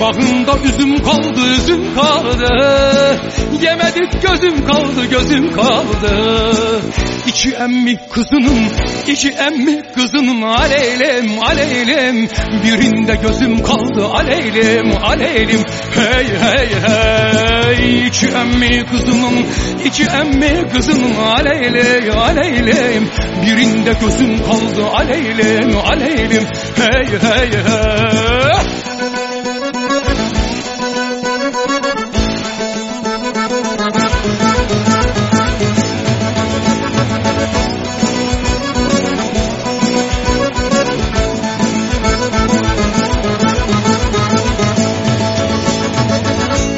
Bağımda üzüm kaldı, üzüm kaldı. Yemedik gözüm kaldı, gözüm kaldı. İki emmi kızının, iki emmi kızının aleylem, aleylem. Birinde gözüm kaldı, aleylem, aleylem. Hey hey hey. İki emmi kızının, iki emmi kızının aleylem, aleylem. Birinde gözüm kaldı, aleylem, aleylem. Hey hey hey.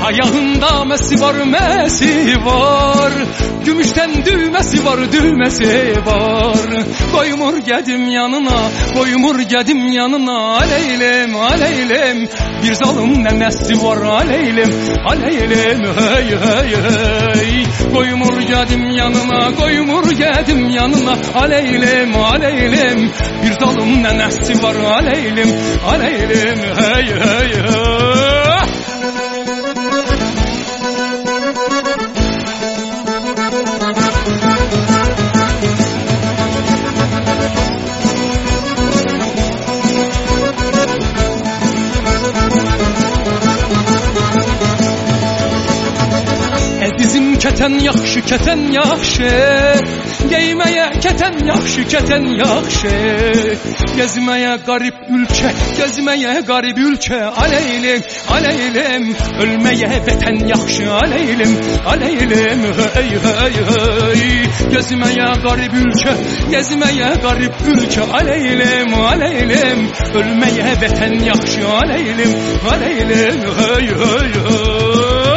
Ayağında mesi var mesi var. Gümüşten düğmesi var düğmesi var. Koymur gedim yanına koymur gedim yanına. Aleylem aleylem. Bir zalim nenesi var Aleylem. Aleylem hey hey hey. Koymur gedim yanına koymur gedim yanına. Aleylem aleylem. Bir zalim nenesi var Aleylem. Aleylem hey hey hey Kətən yaxşı, kətən yaxşı Geyməyə kətən yaxşı, kətən yaxşı Gezməyə qarib ülkə, gezməyə qarib ülkə Aleylem, aleylem Ölməyə vətən yaxşı, aleylem, aleylem Hey, hey, hey. Gezməyə qarib ülkə, gezməyə qarib ülkə Aleylem, aleylem Ölməyə vətən yaxşı, aleylem, aleylem Hey, hey, hey